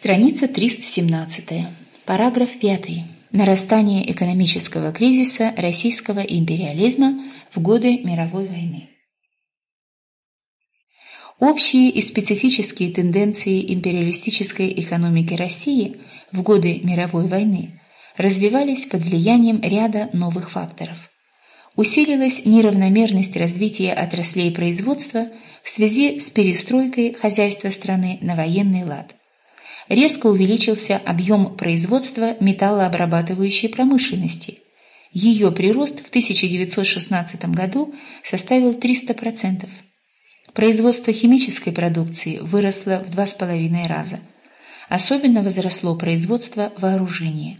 Страница 317. Параграф 5. Нарастание экономического кризиса российского империализма в годы мировой войны. Общие и специфические тенденции империалистической экономики России в годы мировой войны развивались под влиянием ряда новых факторов. Усилилась неравномерность развития отраслей производства в связи с перестройкой хозяйства страны на военный лад резко увеличился объем производства металлообрабатывающей промышленности. Ее прирост в 1916 году составил 300%. Производство химической продукции выросло в 2,5 раза. Особенно возросло производство вооружения.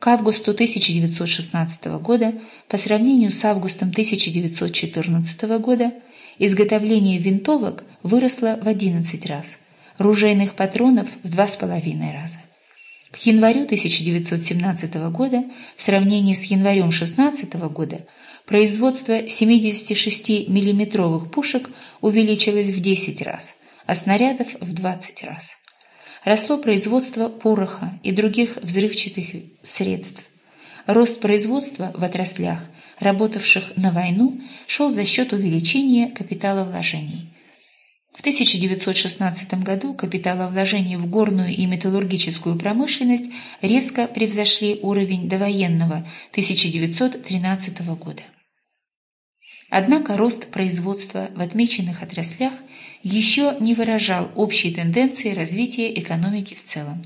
К августу 1916 года по сравнению с августом 1914 года изготовление винтовок выросло в 11 раз – ружейных патронов в два с половиной раза. К январю 1917 года в сравнении с январем 16 года производство 76 миллиметровых пушек увеличилось в 10 раз, а снарядов в 20 раз. Росло производство пороха и других взрывчатых средств. Рост производства в отраслях, работавших на войну, шел за счет увеличения капиталовложений. В 1916 году капиталовложения в горную и металлургическую промышленность резко превзошли уровень довоенного 1913 года. Однако рост производства в отмеченных отраслях еще не выражал общей тенденции развития экономики в целом.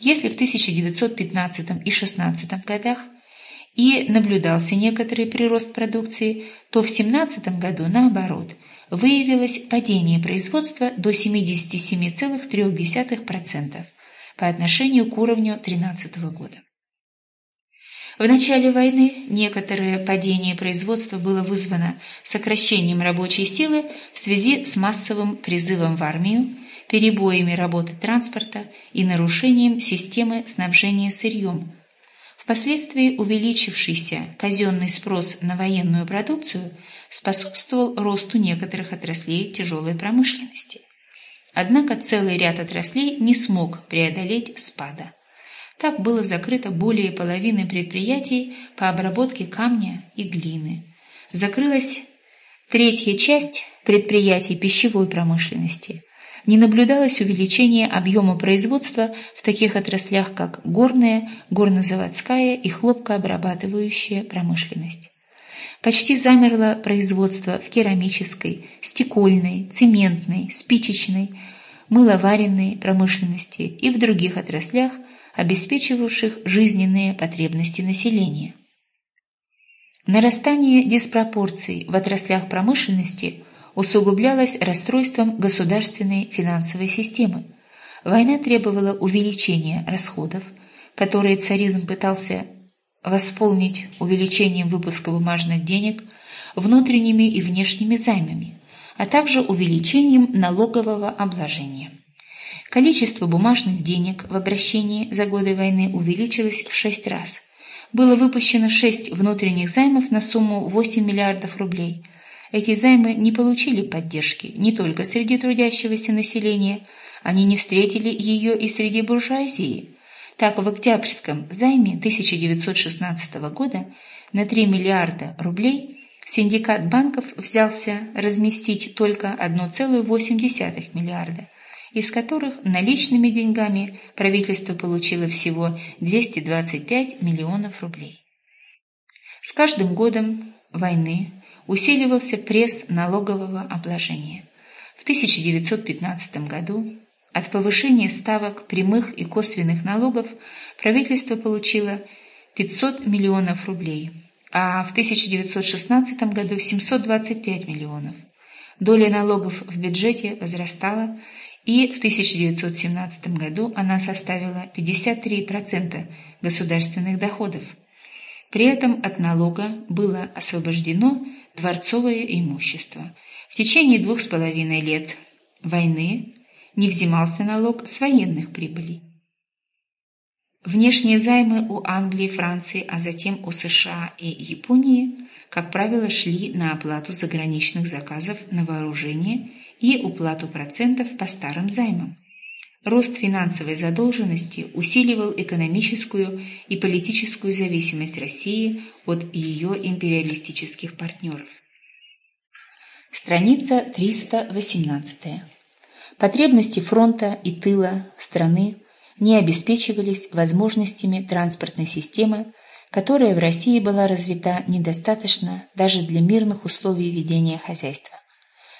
Если в 1915 и 1916 годах и наблюдался некоторый прирост продукции, то в 1917 году, наоборот – выявилось падение производства до 77,3% по отношению к уровню 2013 года. В начале войны некоторое падение производства было вызвано сокращением рабочей силы в связи с массовым призывом в армию, перебоями работы транспорта и нарушением системы снабжения сырьем. Впоследствии увеличившийся казенный спрос на военную продукцию – способствовал росту некоторых отраслей тяжелой промышленности. Однако целый ряд отраслей не смог преодолеть спада. Так было закрыто более половины предприятий по обработке камня и глины. Закрылась третья часть предприятий пищевой промышленности. Не наблюдалось увеличения объема производства в таких отраслях, как горная, горнозаводская и хлопкообрабатывающая промышленность. Почти замерло производство в керамической, стекольной, цементной, спичечной, мыловаренной промышленности и в других отраслях, обеспечивавших жизненные потребности населения. Нарастание диспропорций в отраслях промышленности усугублялось расстройством государственной финансовой системы. Война требовала увеличения расходов, которые царизм пытался восполнить увеличением выпуска бумажных денег внутренними и внешними займами, а также увеличением налогового обложения. Количество бумажных денег в обращении за годы войны увеличилось в шесть раз. Было выпущено шесть внутренних займов на сумму 8 миллиардов рублей. Эти займы не получили поддержки не только среди трудящегося населения, они не встретили ее и среди буржуазии – так, в октябрьском займе 1916 года на 3 миллиарда рублей синдикат банков взялся разместить только 1,8 миллиарда, из которых наличными деньгами правительство получило всего 225 миллионов рублей. С каждым годом войны усиливался пресс налогового обложения. В 1915 году от повышения ставок прямых и косвенных налогов правительство получило 500 миллионов рублей, а в 1916 году 725 миллионов. Доля налогов в бюджете возрастала, и в 1917 году она составила 53% государственных доходов. При этом от налога было освобождено дворцовое имущество. В течение двух с половиной лет войны не взимался налог с военных прибылей. Внешние займы у Англии, Франции, а затем у США и Японии, как правило, шли на оплату заграничных заказов на вооружение и уплату процентов по старым займам. Рост финансовой задолженности усиливал экономическую и политическую зависимость России от ее империалистических партнеров. Страница 318. Потребности фронта и тыла страны не обеспечивались возможностями транспортной системы, которая в России была развита недостаточно даже для мирных условий ведения хозяйства.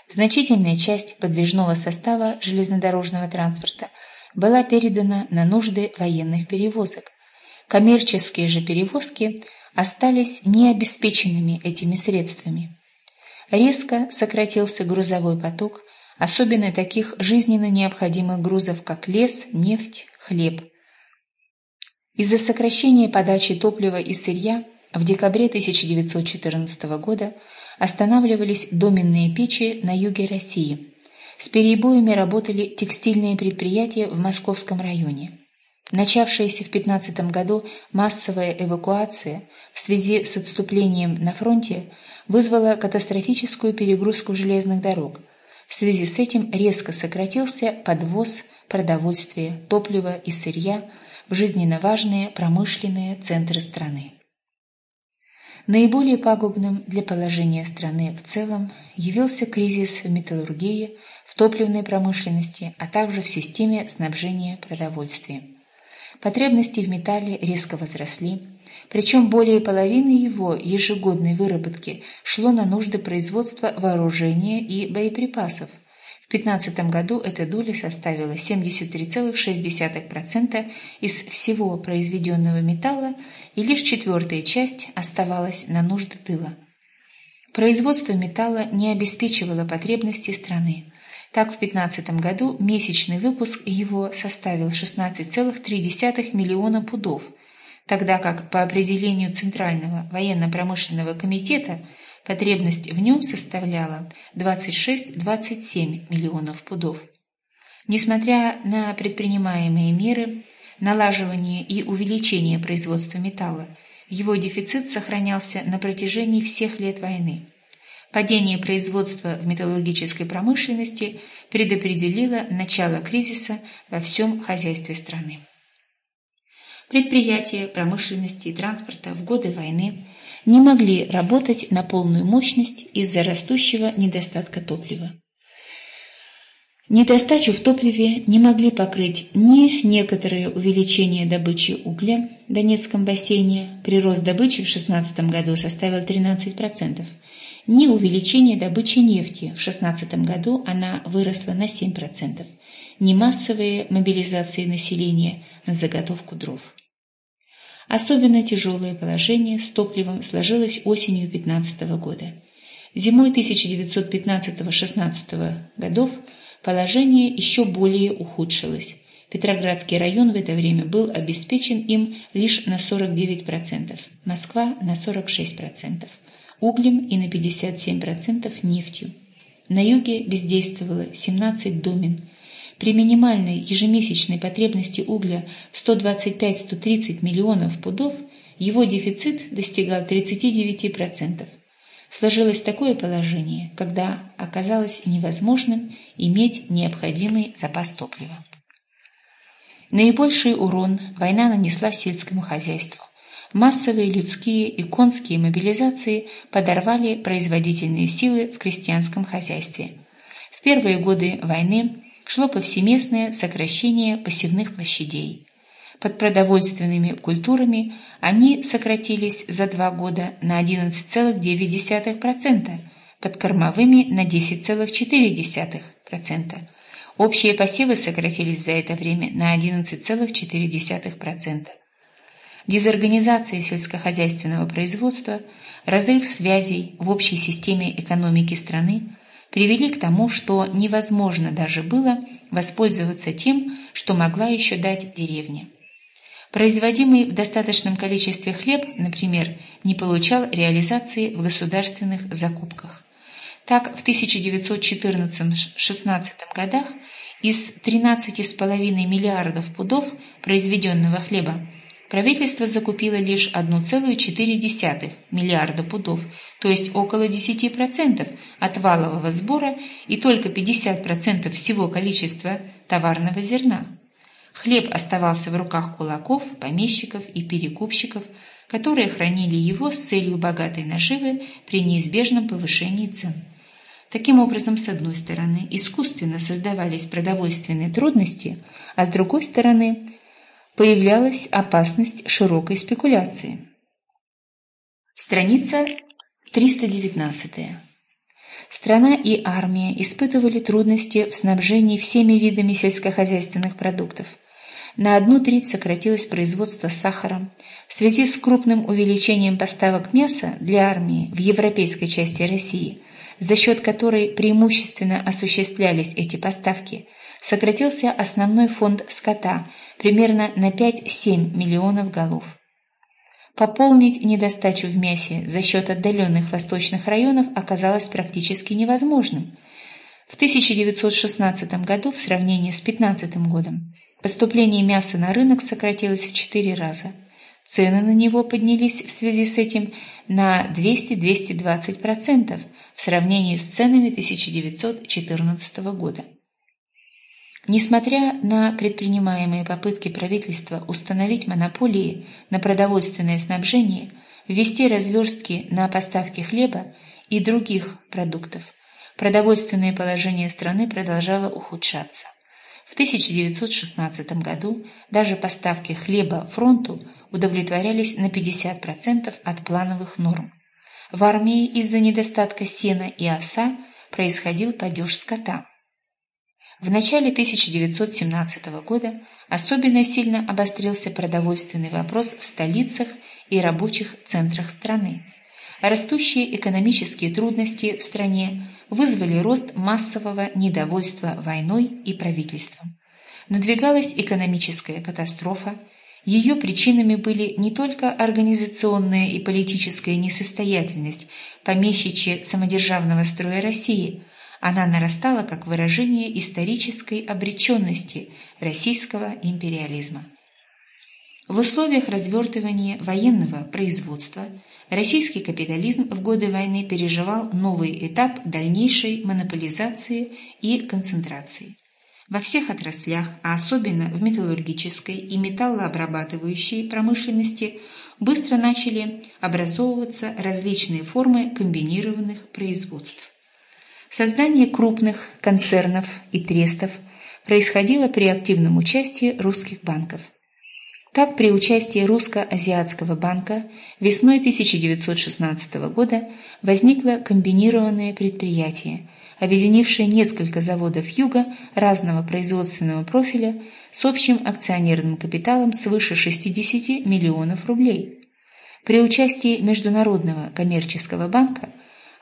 Значительная часть подвижного состава железнодорожного транспорта была передана на нужды военных перевозок. Коммерческие же перевозки остались необеспеченными этими средствами. Резко сократился грузовой поток, особенно таких жизненно необходимых грузов, как лес, нефть, хлеб. Из-за сокращения подачи топлива и сырья в декабре 1914 года останавливались доменные печи на юге России. С перебоями работали текстильные предприятия в Московском районе. Начавшаяся в 15 году массовая эвакуация в связи с отступлением на фронте вызвала катастрофическую перегрузку железных дорог. В связи с этим резко сократился подвоз продовольствия, топлива и сырья в жизненно важные промышленные центры страны. Наиболее пагубным для положения страны в целом явился кризис в металлургии, в топливной промышленности, а также в системе снабжения продовольствием. Потребности в металле резко возросли, причем более половины его ежегодной выработки шло на нужды производства вооружения и боеприпасов – в 2015 году эта доля составила 73,6% из всего произведенного металла, и лишь четвертая часть оставалась на нужды тыла. Производство металла не обеспечивало потребности страны. Так, в 2015 году месячный выпуск его составил 16,3 миллиона пудов, тогда как по определению Центрального военно-промышленного комитета – Потребность в нем составляла 26-27 миллионов пудов. Несмотря на предпринимаемые меры, налаживание и увеличение производства металла, его дефицит сохранялся на протяжении всех лет войны. Падение производства в металлургической промышленности предопределило начало кризиса во всем хозяйстве страны. Предприятия промышленности и транспорта в годы войны не могли работать на полную мощность из-за растущего недостатка топлива. Недостачу в топливе не могли покрыть ни некоторое увеличение добычи угля в Донецком бассейне, прирост добычи в 2016 году составил 13%, ни увеличение добычи нефти в 2016 году она выросла на 7%, ни массовые мобилизации населения на заготовку дров. Особенно тяжелое положение с топливом сложилось осенью 15 года. Зимой 1915-16 годов положение еще более ухудшилось. Петроградский район в это время был обеспечен им лишь на 49%, Москва на 46%, углем и на 57% нефтью. На юге бездействовало 17 домен – при минимальной ежемесячной потребности угля в 125-130 миллионов пудов его дефицит достигал 39%. Сложилось такое положение, когда оказалось невозможным иметь необходимый запас топлива. Наибольший урон война нанесла сельскому хозяйству. Массовые людские и конские мобилизации подорвали производительные силы в крестьянском хозяйстве. В первые годы войны шло повсеместное сокращение посевных площадей. Под продовольственными культурами они сократились за два года на 11,9%, под кормовыми на 10,4%. Общие посевы сократились за это время на 11,4%. Дезорганизация сельскохозяйственного производства, разрыв связей в общей системе экономики страны – привели к тому, что невозможно даже было воспользоваться тем, что могла еще дать деревня. Производимый в достаточном количестве хлеб, например, не получал реализации в государственных закупках. Так, в 1914-16 годах из 13,5 миллиардов пудов произведенного хлеба правительство закупило лишь 1,4 миллиарда пудов, то есть около 10% от валового сбора и только 50% всего количества товарного зерна. Хлеб оставался в руках кулаков, помещиков и перекупщиков, которые хранили его с целью богатой наживы при неизбежном повышении цен. Таким образом, с одной стороны, искусственно создавались продовольственные трудности, а с другой стороны, появлялась опасность широкой спекуляции. Страница 319. Страна и армия испытывали трудности в снабжении всеми видами сельскохозяйственных продуктов. На одну треть сократилось производство сахара. В связи с крупным увеличением поставок мяса для армии в европейской части России, за счет которой преимущественно осуществлялись эти поставки, сократился основной фонд скота примерно на 5-7 миллионов голов. Пополнить недостачу в мясе за счет отдаленных восточных районов оказалось практически невозможным. В 1916 году в сравнении с 15 годом поступление мяса на рынок сократилось в 4 раза. Цены на него поднялись в связи с этим на 200-220% в сравнении с ценами 1914 года. Несмотря на предпринимаемые попытки правительства установить монополии на продовольственное снабжение, ввести разверстки на поставки хлеба и других продуктов, продовольственное положение страны продолжало ухудшаться. В 1916 году даже поставки хлеба фронту удовлетворялись на 50% от плановых норм. В армии из-за недостатка сена и оса происходил падеж скота. В начале 1917 года особенно сильно обострился продовольственный вопрос в столицах и рабочих центрах страны. Растущие экономические трудности в стране вызвали рост массового недовольства войной и правительством. Надвигалась экономическая катастрофа, ее причинами были не только организационная и политическая несостоятельность помещичье самодержавного строя России – она нарастала как выражение исторической обреченности российского империализма. В условиях развертывания военного производства российский капитализм в годы войны переживал новый этап дальнейшей монополизации и концентрации. Во всех отраслях, а особенно в металлургической и металлообрабатывающей промышленности, быстро начали образовываться различные формы комбинированных производств. Создание крупных концернов и трестов происходило при активном участии русских банков. Так, при участии Русско-Азиатского банка весной 1916 года возникло комбинированное предприятие, объединившее несколько заводов юга разного производственного профиля с общим акционерным капиталом свыше 60 миллионов рублей. При участии Международного коммерческого банка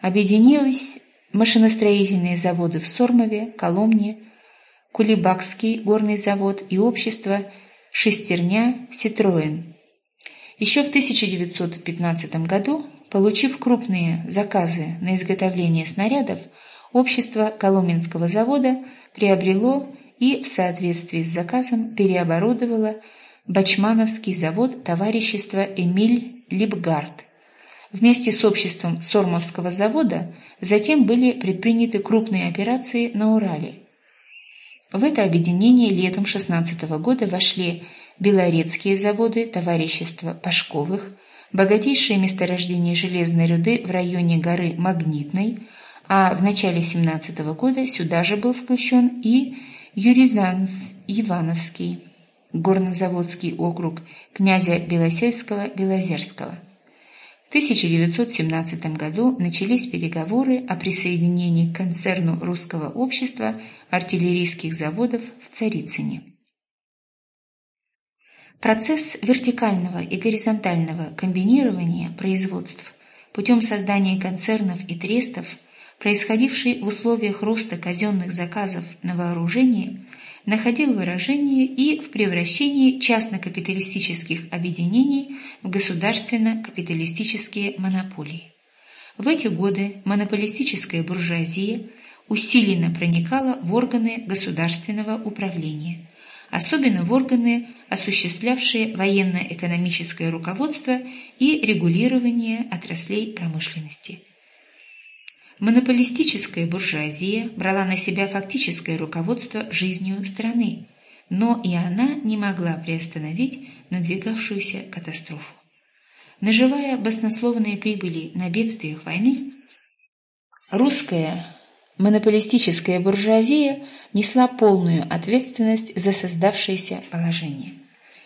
объединилось машиностроительные заводы в Сормове, Коломне, Кулебакский горный завод и общество «Шестерня Ситроен». Еще в 1915 году, получив крупные заказы на изготовление снарядов, общество Коломенского завода приобрело и в соответствии с заказом переоборудовало Бачмановский завод товарищества Эмиль Липгард. Вместе с обществом Сормовского завода Затем были предприняты крупные операции на Урале. В это объединение летом 16 года вошли Белорецкие заводы товарищества Пашковых, богатейшее месторождение железной руды в районе горы Магнитной, а в начале 17 года сюда же был включен и Юризанс Ивановский, горнозаводский округ князя Белосельского-Белозерского. 1917 году начались переговоры о присоединении к концерну русского общества артиллерийских заводов в Царицыне. Процесс вертикального и горизонтального комбинирования производств путем создания концернов и трестов, происходивший в условиях роста казенных заказов на вооружение, находил выражение и в превращении частно-капиталистических объединений в государственно-капиталистические монополии. В эти годы монополистическая буржуазия усиленно проникала в органы государственного управления, особенно в органы, осуществлявшие военно-экономическое руководство и регулирование отраслей промышленности – Монополистическая буржуазия брала на себя фактическое руководство жизнью страны. но и она не могла приостановить надвигавшуюся катастрофу. Наживая баснословные прибыли на бедствиях войны, русская монополистическая буржуазия несла полную ответственность за создавшееся положение.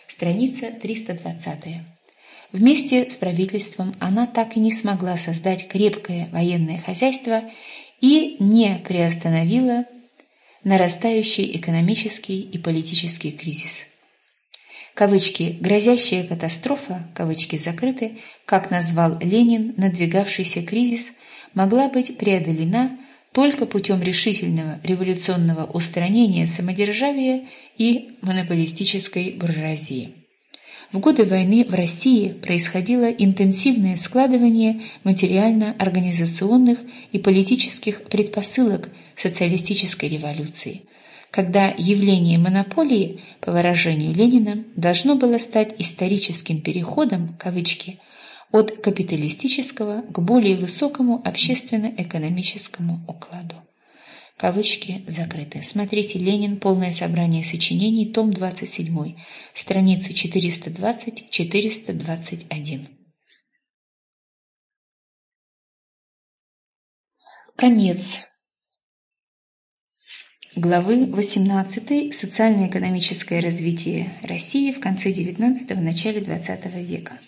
Страница 320. Вместе с правительством она так и не смогла создать крепкое военное хозяйство и не приостановила нарастающий экономический и политический кризис. Кавычки «грозящая катастрофа», кавычки закрыты, как назвал Ленин надвигавшийся кризис, могла быть преодолена только путем решительного революционного устранения самодержавия и монополистической буржуазии. В годы войны в России происходило интенсивное складывание материально-организационных и политических предпосылок социалистической революции, когда явление монополии, по выражению Ленина, должно было стать историческим переходом, кавычки, от капиталистического к более высокому общественно-экономическому укладу. Кавычки закрыты. Смотрите «Ленин. Полное собрание сочинений. Том 27. Страницы 420-421». Конец. Главы 18. Социально-экономическое развитие России в конце XIX – начале XX века.